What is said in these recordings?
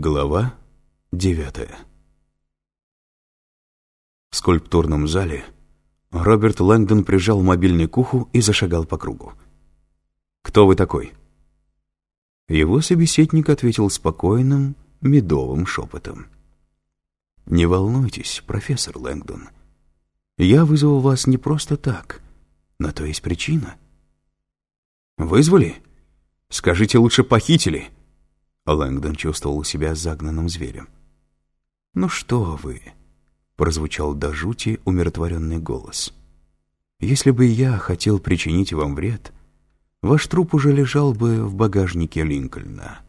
Глава девятая В скульптурном зале Роберт Лэнгдон прижал мобильный к уху и зашагал по кругу. «Кто вы такой?» Его собеседник ответил спокойным, медовым шепотом. «Не волнуйтесь, профессор Лэнгдон. Я вызвал вас не просто так. На то есть причина». «Вызвали? Скажите, лучше похитили?» Лэнгдон чувствовал себя загнанным зверем. «Ну что вы?» — прозвучал до жути умиротворенный голос. «Если бы я хотел причинить вам вред, ваш труп уже лежал бы в багажнике Линкольна».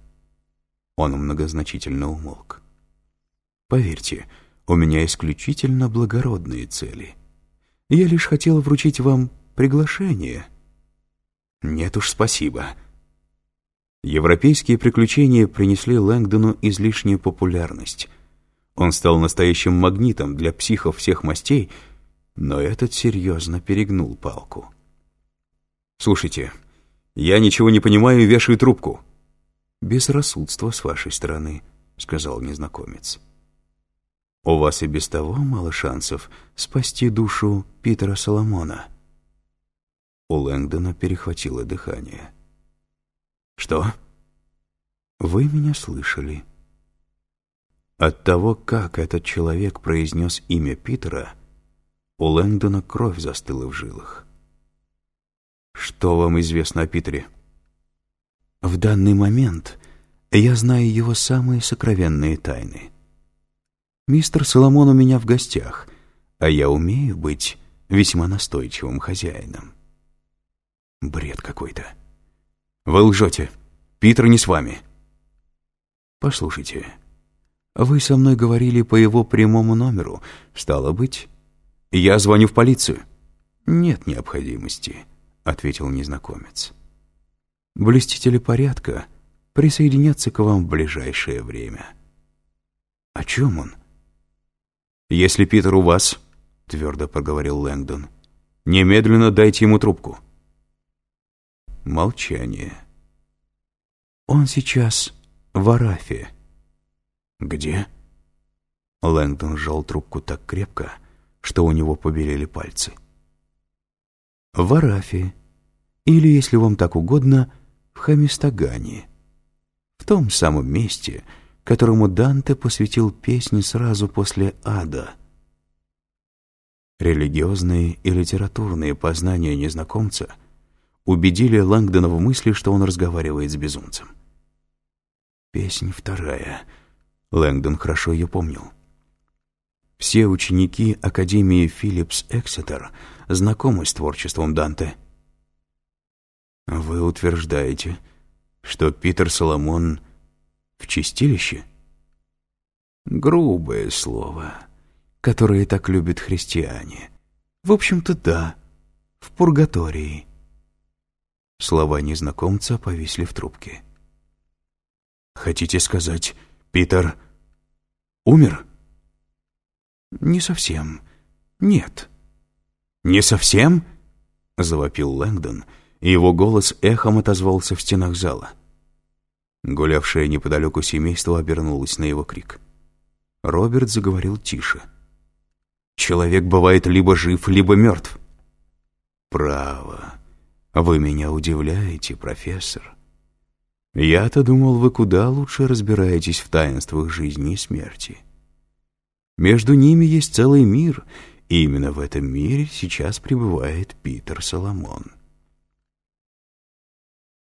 Он многозначительно умолк. «Поверьте, у меня исключительно благородные цели. Я лишь хотел вручить вам приглашение». «Нет уж, спасибо», Европейские приключения принесли Лэнгдону излишнюю популярность. Он стал настоящим магнитом для психов всех мастей, но этот серьезно перегнул палку. «Слушайте, я ничего не понимаю и вешаю трубку». «Безрассудство с вашей стороны», — сказал незнакомец. «У вас и без того мало шансов спасти душу Питера Соломона». У Лэнгдона перехватило дыхание. «Что?» «Вы меня слышали». От того, как этот человек произнес имя Питера, у Лэнгдона кровь застыла в жилах. «Что вам известно о Питере?» «В данный момент я знаю его самые сокровенные тайны. Мистер Соломон у меня в гостях, а я умею быть весьма настойчивым хозяином». Бред какой-то. «Вы лжете. Питер не с вами». «Послушайте, вы со мной говорили по его прямому номеру. Стало быть, я звоню в полицию». «Нет необходимости», — ответил незнакомец. «Блюстители порядка присоединятся к вам в ближайшее время». «О чем он?» «Если Питер у вас», — твердо проговорил Лэнгдон, — «немедленно дайте ему трубку». Молчание. «Он сейчас в Арафе». «Где?» Лэнгдон сжал трубку так крепко, что у него побелели пальцы. «В Арафе. Или, если вам так угодно, в Хамистагане. В том самом месте, которому Данте посвятил песни сразу после ада». Религиозные и литературные познания незнакомца — убедили Лэнгдона в мысли, что он разговаривает с безумцем. Песня вторая. Лэнгдон хорошо ее помнил. Все ученики Академии Филлипс Эксетер знакомы с творчеством Данте. Вы утверждаете, что Питер Соломон в чистилище? Грубое слово, которое так любят христиане. В общем-то, да, в пургатории. Слова незнакомца повисли в трубке. «Хотите сказать, Питер умер?» «Не совсем. Нет». «Не совсем?» — завопил Лэнгдон, и его голос эхом отозвался в стенах зала. Гулявшее неподалеку семейство обернулось на его крик. Роберт заговорил тише. «Человек бывает либо жив, либо мертв». «Право», вы меня удивляете, профессор. Я-то думал, вы куда лучше разбираетесь в таинствах жизни и смерти. Между ними есть целый мир, и именно в этом мире сейчас пребывает Питер Соломон.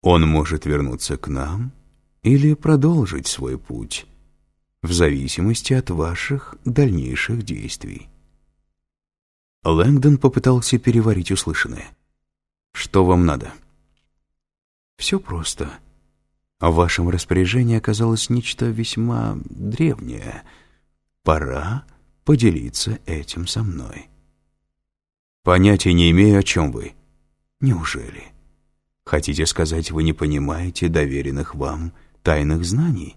Он может вернуться к нам или продолжить свой путь, в зависимости от ваших дальнейших действий. Лэнгдон попытался переварить услышанное. Что вам надо? Все просто. В вашем распоряжении оказалось нечто весьма древнее. Пора поделиться этим со мной. Понятия не имею, о чем вы. Неужели? Хотите сказать, вы не понимаете доверенных вам тайных знаний?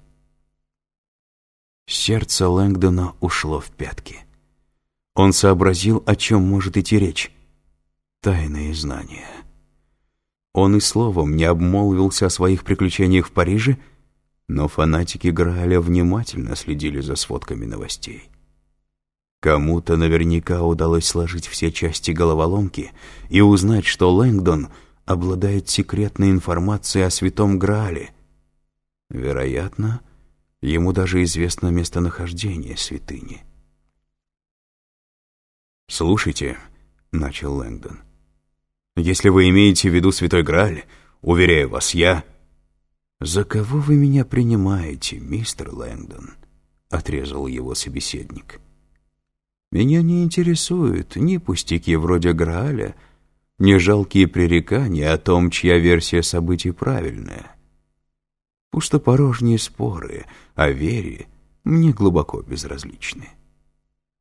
Сердце Лэнгдона ушло в пятки. Он сообразил, о чем может идти речь. Тайные знания. Он и словом не обмолвился о своих приключениях в Париже, Но фанатики Грааля внимательно следили за сводками новостей. Кому-то наверняка удалось сложить все части головоломки и узнать, что Лэнгдон обладает секретной информацией о Святом Граале. Вероятно, ему даже известно местонахождение святыни. «Слушайте», — начал Лэнгдон, — «если вы имеете в виду Святой Грааль, уверяю вас, я...» «За кого вы меня принимаете, мистер Лэнгдон?» — отрезал его собеседник. «Меня не интересуют ни пустяки вроде Грааля, ни жалкие пререкания о том, чья версия событий правильная. Пустопорожние споры о вере мне глубоко безразличны.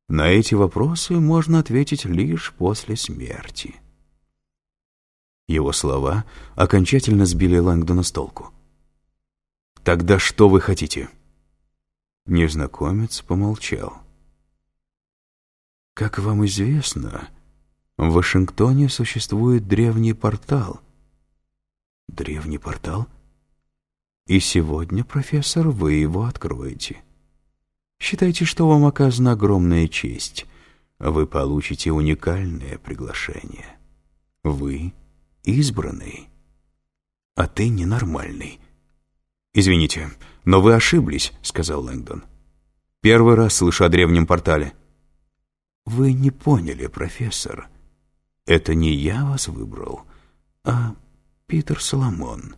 На эти вопросы можно ответить лишь после смерти». Его слова окончательно сбили Лэнгдона с толку. «Тогда что вы хотите?» Незнакомец помолчал. «Как вам известно, в Вашингтоне существует древний портал». «Древний портал?» «И сегодня, профессор, вы его откроете. Считайте, что вам оказана огромная честь. Вы получите уникальное приглашение. Вы избранный, а ты ненормальный». «Извините, но вы ошиблись», — сказал Лэнгдон. «Первый раз слышу о древнем портале». «Вы не поняли, профессор. Это не я вас выбрал, а Питер Соломон».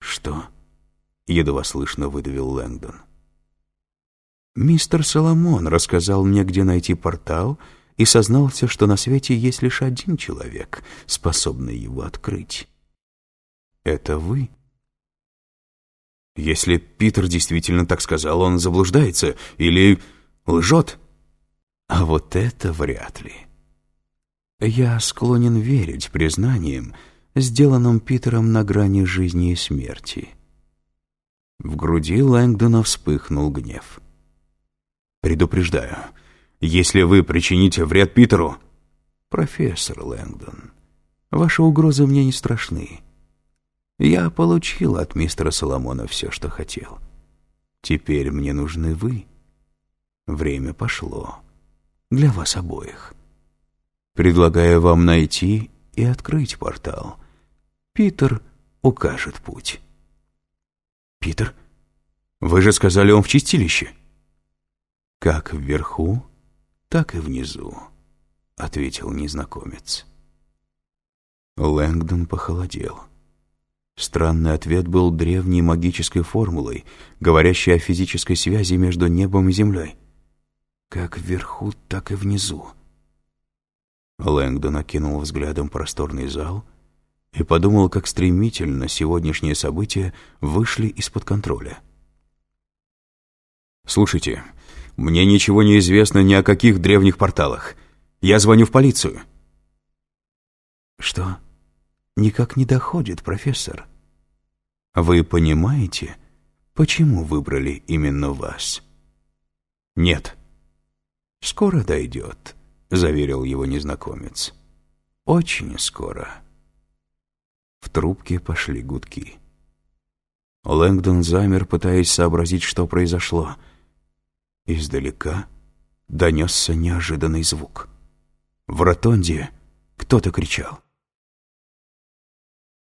«Что?» — едва слышно выдавил Лэнгдон. «Мистер Соломон рассказал мне, где найти портал, и сознался, что на свете есть лишь один человек, способный его открыть. Это вы». Если Питер действительно так сказал, он заблуждается или лжет. А вот это вряд ли. Я склонен верить признаниям, сделанным Питером на грани жизни и смерти. В груди Лэнгдона вспыхнул гнев. «Предупреждаю, если вы причините вред Питеру...» «Профессор Лэнгдон, ваши угрозы мне не страшны. Я получил от мистера Соломона все, что хотел. Теперь мне нужны вы. Время пошло. Для вас обоих. Предлагаю вам найти и открыть портал. Питер укажет путь. Питер? Вы же сказали, он в чистилище. Как вверху, так и внизу, ответил незнакомец. Лэнгдон похолодел. Странный ответ был древней магической формулой, говорящей о физической связи между небом и землей. Как вверху, так и внизу. Лэнгдон окинул взглядом просторный зал и подумал, как стремительно сегодняшние события вышли из-под контроля. «Слушайте, мне ничего не известно ни о каких древних порталах. Я звоню в полицию». «Что?» никак не доходит, профессор. Вы понимаете, почему выбрали именно вас? Нет. Скоро дойдет, заверил его незнакомец. Очень скоро. В трубке пошли гудки. Лэнгдон замер, пытаясь сообразить, что произошло. Издалека донесся неожиданный звук. В ротонде кто-то кричал.